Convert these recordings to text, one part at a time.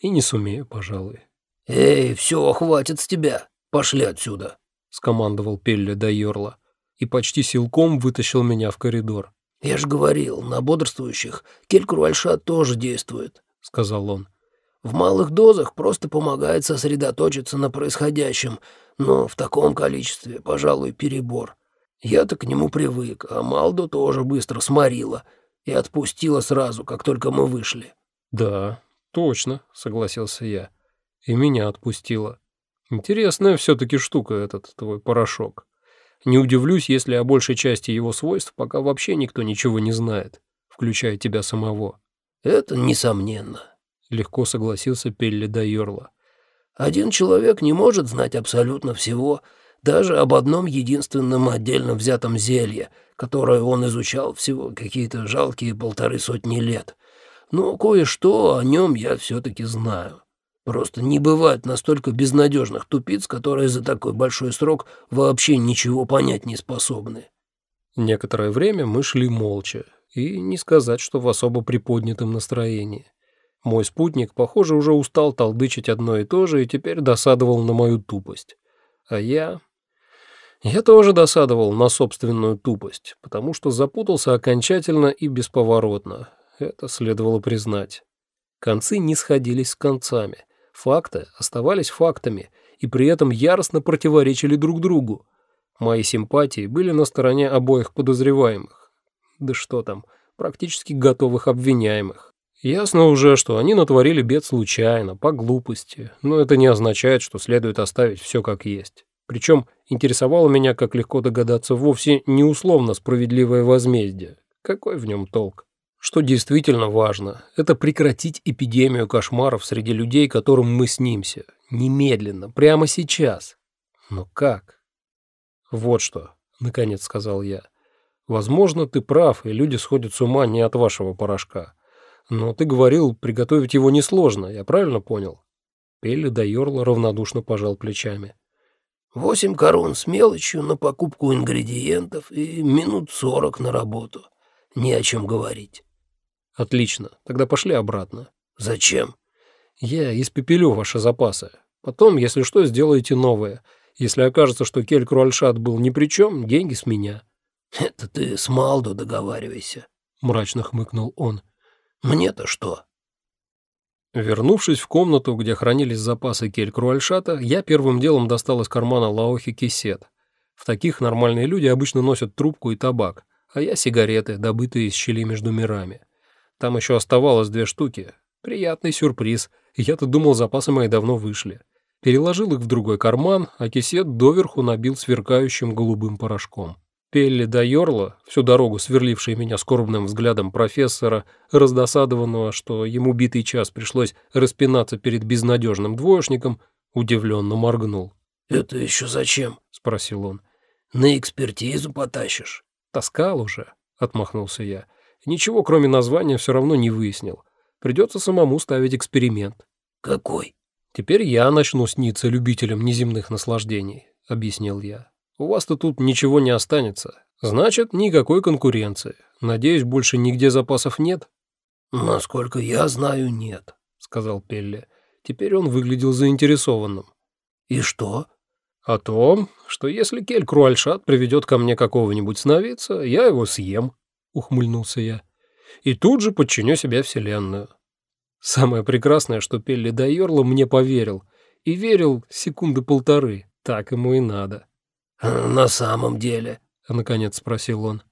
И не сумею, пожалуй. «Эй, все, хватит с тебя. Пошли отсюда», — скомандовал Пелли до Йорла и почти силком вытащил меня в коридор. «Я ж говорил, на бодрствующих келькруальшат тоже действует», — сказал он. «В малых дозах просто помогает сосредоточиться на происходящем, но в таком количестве, пожалуй, перебор. Я-то к нему привык, а Малду тоже быстро сморила и отпустила сразу, как только мы вышли». «Да, точно», — согласился я. «И меня отпустила. Интересная все-таки штука этот твой порошок». Не удивлюсь, если о большей части его свойств пока вообще никто ничего не знает, включая тебя самого». «Это несомненно», — легко согласился Пелли Дайорла. «Один человек не может знать абсолютно всего, даже об одном единственном отдельно взятом зелье, которое он изучал всего какие-то жалкие полторы сотни лет. Но кое-что о нем я все-таки знаю». Просто не бывает настолько безнадежных тупиц, которые за такой большой срок вообще ничего понять не способны. Некоторое время мы шли молча, и не сказать, что в особо приподнятом настроении. Мой спутник, похоже, уже устал толдычить одно и то же и теперь досадовал на мою тупость. А я... Я тоже досадовал на собственную тупость, потому что запутался окончательно и бесповоротно. Это следовало признать. Концы не сходились с концами. Факты оставались фактами и при этом яростно противоречили друг другу. Мои симпатии были на стороне обоих подозреваемых. Да что там, практически готовых обвиняемых. Ясно уже, что они натворили бед случайно, по глупости, но это не означает, что следует оставить все как есть. Причем интересовало меня, как легко догадаться, вовсе не условно справедливое возмездие. Какой в нем толк? Что действительно важно, это прекратить эпидемию кошмаров среди людей, которым мы снимся. Немедленно, прямо сейчас. Но как? Вот что, наконец сказал я. Возможно, ты прав, и люди сходят с ума не от вашего порошка. Но ты говорил, приготовить его несложно, я правильно понял? Пелли Дайорла равнодушно пожал плечами. «Восемь корон с мелочью на покупку ингредиентов и минут сорок на работу. Не о чем говорить». Отлично, тогда пошли обратно. Зачем? Я испепелю ваши запасы. Потом, если что, сделаете новые. Если окажется, что Кель Круальшат был ни при чем, деньги с меня. Это ты с Малдо договаривайся, мрачно хмыкнул он. Мне-то что? Вернувшись в комнату, где хранились запасы Кель Круальшата, я первым делом достал из кармана Лаохи кисет. В таких нормальные люди обычно носят трубку и табак, а я сигареты, добытые из щели между мирами. Там еще оставалось две штуки. Приятный сюрприз. Я-то думал, запасы мои давно вышли. Переложил их в другой карман, а кисет доверху набил сверкающим голубым порошком. Пелли до Йорла, всю дорогу сверливший меня скорбным взглядом профессора, раздосадованного, что ему битый час пришлось распинаться перед безнадежным двоечником, удивленно моргнул. «Это еще зачем?» — спросил он. «На экспертизу потащишь?» «Таскал уже», — отмахнулся я. Ничего, кроме названия, все равно не выяснил. Придется самому ставить эксперимент. «Какой?» «Теперь я начну сниться любителям неземных наслаждений», — объяснил я. «У вас-то тут ничего не останется. Значит, никакой конкуренции. Надеюсь, больше нигде запасов нет?» «Насколько я знаю, нет», — сказал Пелли. Теперь он выглядел заинтересованным. «И что?» «О том, что если Кель Круальшат приведет ко мне какого-нибудь сновидца, я его съем». — ухмыльнулся я. «И тут же подчиню себя Вселенную». Самое прекрасное, что Пелли Дайорла мне поверил. И верил секунды полторы. Так ему и надо. «На самом деле?» — наконец спросил он.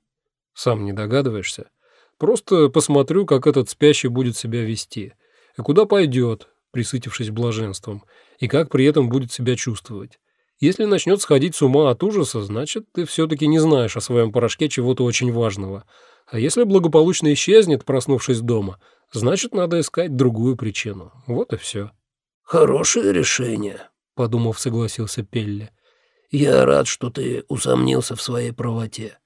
«Сам не догадываешься? Просто посмотрю, как этот спящий будет себя вести. И куда пойдет, присытившись блаженством, и как при этом будет себя чувствовать. Если начнет сходить с ума от ужаса, значит, ты все-таки не знаешь о своем порошке чего-то очень важного. А если благополучно исчезнет, проснувшись дома, значит, надо искать другую причину. Вот и все. «Хорошее решение», — подумав, согласился Пелли. «Я рад, что ты усомнился в своей правоте.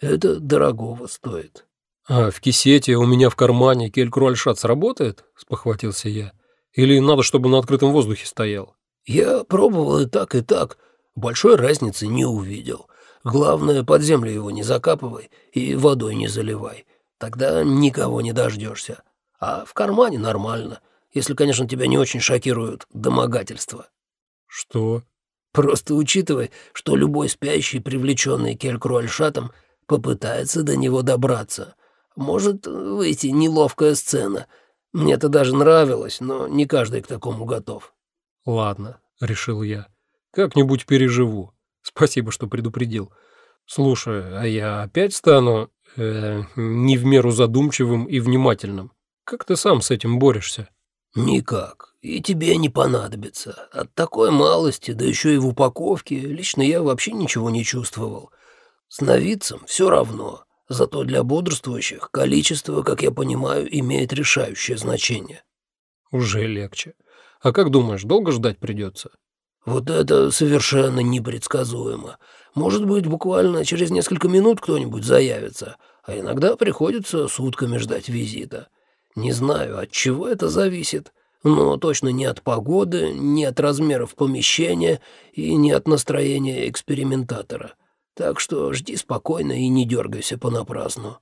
Это дорогого стоит». «А в кисете у меня в кармане келькруальшат сработает?» — спохватился я. «Или надо, чтобы на открытом воздухе стоял?» Я пробовал и так, и так. Большой разницы не увидел. Главное, под землю его не закапывай и водой не заливай. Тогда никого не дождешься. А в кармане нормально. Если, конечно, тебя не очень шокируют домогательства». «Что?» «Просто учитывай, что любой спящий, привлеченный Келькруальшатом, попытается до него добраться. Может выйти неловкая сцена. Мне это даже нравилось, но не каждый к такому готов». «Ладно», — решил я. «Как-нибудь переживу. Спасибо, что предупредил. Слушай, а я опять стану э, не в меру задумчивым и внимательным. Как ты сам с этим борешься?» «Никак. И тебе не понадобится. От такой малости, да еще и в упаковке, лично я вообще ничего не чувствовал. С новицем все равно. Зато для бодрствующих количество, как я понимаю, имеет решающее значение». «Уже легче. А как думаешь, долго ждать придется?» «Вот это совершенно непредсказуемо. Может быть, буквально через несколько минут кто-нибудь заявится, а иногда приходится сутками ждать визита». Не знаю, от чего это зависит, но точно не от погоды, не от размеров помещения и не от настроения экспериментатора. Так что жди спокойно и не дергайся понапрасну.